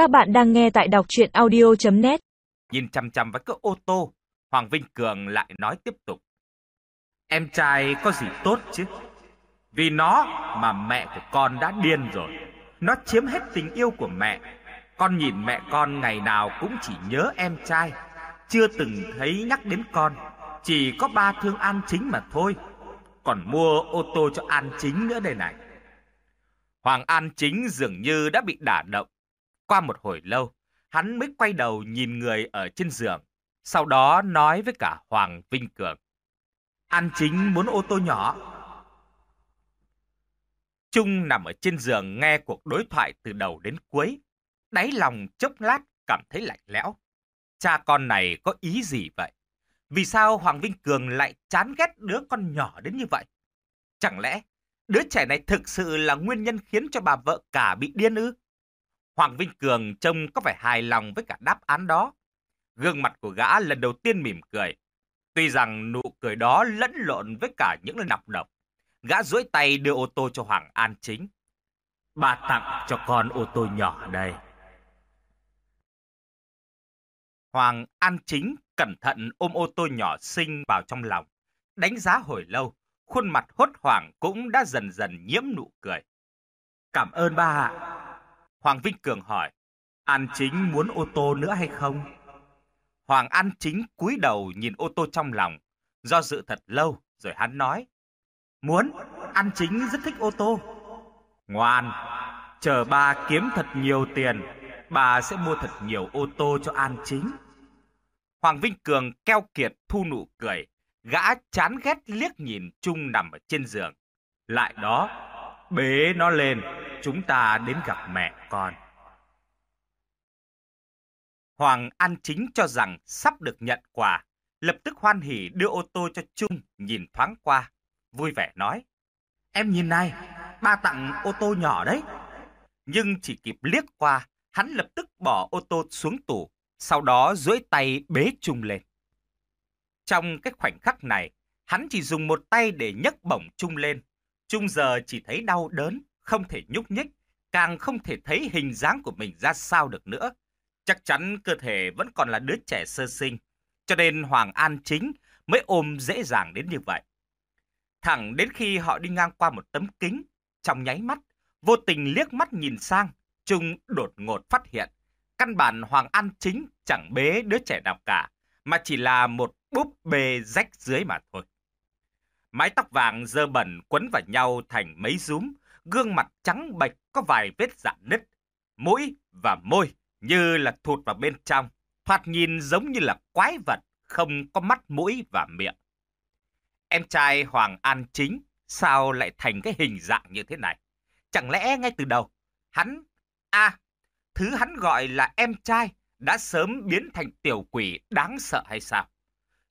Các bạn đang nghe tại đọc chuyện audio.net Nhìn chăm chăm vào cái ô tô, Hoàng Vinh Cường lại nói tiếp tục. Em trai có gì tốt chứ? Vì nó mà mẹ của con đã điên rồi. Nó chiếm hết tình yêu của mẹ. Con nhìn mẹ con ngày nào cũng chỉ nhớ em trai. Chưa từng thấy nhắc đến con. Chỉ có ba thương An Chính mà thôi. Còn mua ô tô cho An Chính nữa đây này. Hoàng An Chính dường như đã bị đả động. Qua một hồi lâu, hắn mới quay đầu nhìn người ở trên giường. Sau đó nói với cả Hoàng Vinh Cường. An Chính muốn ô tô nhỏ. Trung nằm ở trên giường nghe cuộc đối thoại từ đầu đến cuối. Đáy lòng chốc lát cảm thấy lạnh lẽo. Cha con này có ý gì vậy? Vì sao Hoàng Vinh Cường lại chán ghét đứa con nhỏ đến như vậy? Chẳng lẽ đứa trẻ này thực sự là nguyên nhân khiến cho bà vợ cả bị điên ư? Hoàng Vinh Cường trông có vẻ hài lòng với cả đáp án đó. Gương mặt của gã lần đầu tiên mỉm cười. Tuy rằng nụ cười đó lẫn lộn với cả những lời nọc độc. Gã duỗi tay đưa ô tô cho Hoàng An Chính. Bà tặng cho con ô tô nhỏ đây. Hoàng An Chính cẩn thận ôm ô tô nhỏ xinh vào trong lòng. Đánh giá hồi lâu, khuôn mặt hốt hoảng cũng đã dần dần nhiễm nụ cười. Cảm ơn ba ạ. Hoàng Vinh Cường hỏi, An Chính muốn ô tô nữa hay không? Hoàng An Chính cúi đầu nhìn ô tô trong lòng, do dự thật lâu, rồi hắn nói, Muốn, An Chính rất thích ô tô. Ngoan, chờ ba kiếm thật nhiều tiền, bà sẽ mua thật nhiều ô tô cho An Chính. Hoàng Vinh Cường keo kiệt thu nụ cười, gã chán ghét liếc nhìn Trung nằm ở trên giường. Lại đó, bế nó lên, chúng ta đến gặp mẹ con. Hoàng An Chính cho rằng sắp được nhận quà, lập tức hoan hỉ đưa ô tô cho Trung nhìn thoáng qua, vui vẻ nói. Em nhìn này, ba tặng ô tô nhỏ đấy. Nhưng chỉ kịp liếc qua, hắn lập tức bỏ ô tô xuống tủ, sau đó duỗi tay bế Trung lên. Trong cái khoảnh khắc này, hắn chỉ dùng một tay để nhấc bổng Trung lên. Trung giờ chỉ thấy đau đớn, không thể nhúc nhích, càng không thể thấy hình dáng của mình ra sao được nữa. Chắc chắn cơ thể vẫn còn là đứa trẻ sơ sinh, cho nên Hoàng An Chính mới ôm dễ dàng đến như vậy. Thẳng đến khi họ đi ngang qua một tấm kính, trong nháy mắt, vô tình liếc mắt nhìn sang, Trung đột ngột phát hiện, căn bản Hoàng An Chính chẳng bế đứa trẻ nào cả, mà chỉ là một búp bê rách dưới mà thôi. Mái tóc vàng dơ bẩn quấn vào nhau thành mấy rúm, gương mặt trắng bệch có vài vết dạn nứt, mũi và môi như là thụt vào bên trong, thoạt nhìn giống như là quái vật, không có mắt mũi và miệng. Em trai Hoàng An Chính sao lại thành cái hình dạng như thế này? Chẳng lẽ ngay từ đầu, hắn, a thứ hắn gọi là em trai đã sớm biến thành tiểu quỷ đáng sợ hay sao?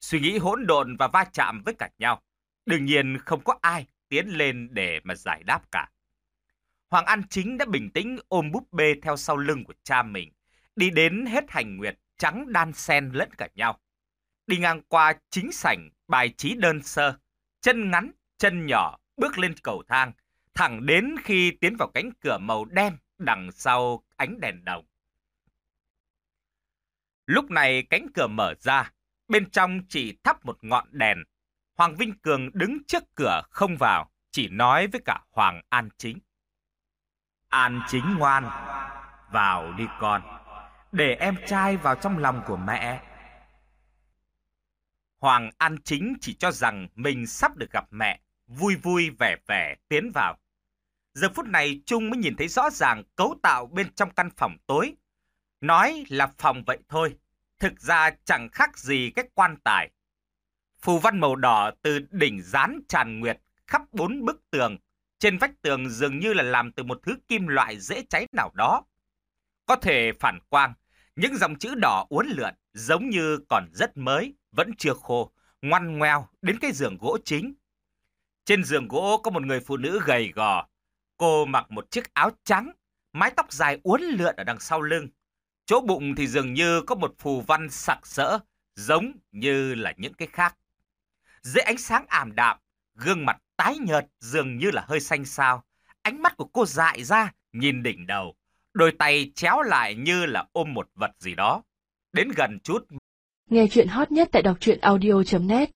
Suy nghĩ hỗn độn và va chạm với cả nhau. Đương nhiên không có ai tiến lên để mà giải đáp cả. Hoàng An Chính đã bình tĩnh ôm búp bê theo sau lưng của cha mình, đi đến hết hành nguyệt trắng đan sen lẫn cả nhau. Đi ngang qua chính sảnh bài trí đơn sơ, chân ngắn, chân nhỏ bước lên cầu thang, thẳng đến khi tiến vào cánh cửa màu đen đằng sau ánh đèn đồng. Lúc này cánh cửa mở ra, bên trong chỉ thắp một ngọn đèn. Hoàng Vinh Cường đứng trước cửa không vào, chỉ nói với cả Hoàng An Chính. An chính ngoan, vào đi con, để em trai vào trong lòng của mẹ. Hoàng An Chính chỉ cho rằng mình sắp được gặp mẹ, vui vui vẻ vẻ tiến vào. Giờ phút này Trung mới nhìn thấy rõ ràng cấu tạo bên trong căn phòng tối. Nói là phòng vậy thôi, thực ra chẳng khác gì cái quan tài. Phù văn màu đỏ từ đỉnh rán tràn nguyệt khắp bốn bức tường trên vách tường dường như là làm từ một thứ kim loại dễ cháy nào đó. Có thể phản quang, những dòng chữ đỏ uốn lượn giống như còn rất mới, vẫn chưa khô, ngoan ngoeo đến cái giường gỗ chính. Trên giường gỗ có một người phụ nữ gầy gò. Cô mặc một chiếc áo trắng, mái tóc dài uốn lượn ở đằng sau lưng. Chỗ bụng thì dường như có một phù văn sặc sỡ, giống như là những cái khác. Dưới ánh sáng ảm đạm, gương mặt tái nhợt dường như là hơi xanh xao. Ánh mắt của cô dại ra, nhìn đỉnh đầu. Đôi tay chéo lại như là ôm một vật gì đó. Đến gần chút. Nghe chuyện hot nhất tại đọc truyện audio.net